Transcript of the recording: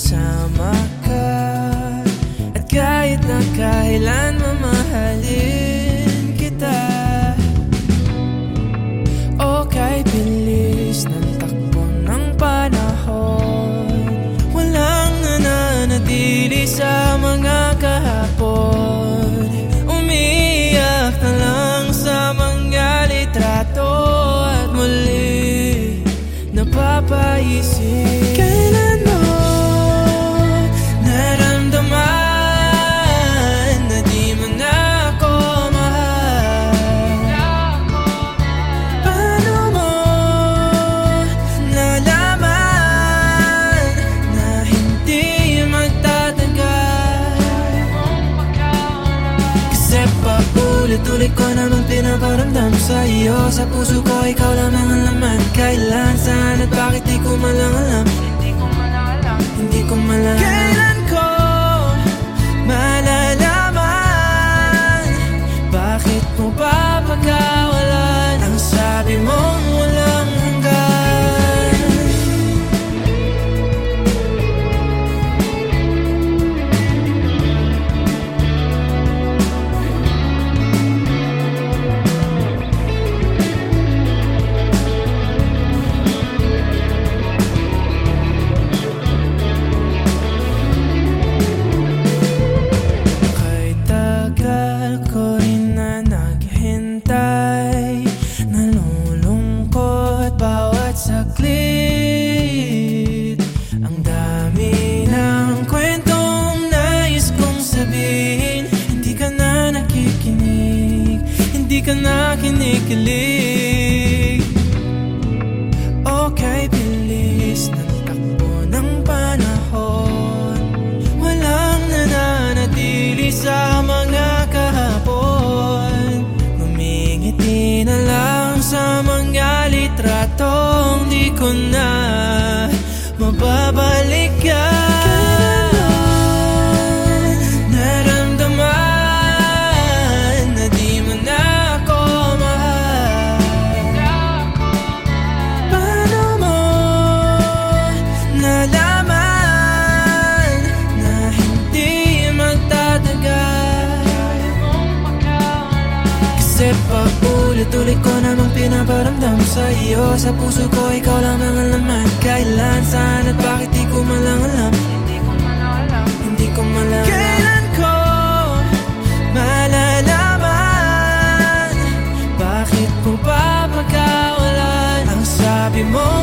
kasama ka At kahit na kailan mamahalin kita. O kay bilis ng takbo ng panahon Walang nananatili sa mga kahapon. Umiiyak na lang sa mga litrato At muli napapaisip. Paulit-ulit ko naman pinaparamdam sa iyo Sa puso ko ikaw lamang ang laman. Kailan, saan at bakit di ko malang alam Hindi ko malang Kailan ko malalaman? Bakit mo pa pagkawalan Ang sabi mong na kinikilig Okay, bilis ng takbo ng panahon. Walang nananatili sa mga kahapon. Humingiti na lang sa mga litratong di ko na mababalikan Paulit-ulit ko namang pinaparamdam sa iyo Sa puso ko ikaw lamang ang laman Kailan, saan at bakit di ko man lang alam. Hindi ko man lang alam. Hindi ko man alam. Kailan ko malalaman? Bakit po ba magkawalan? Ang sabi mo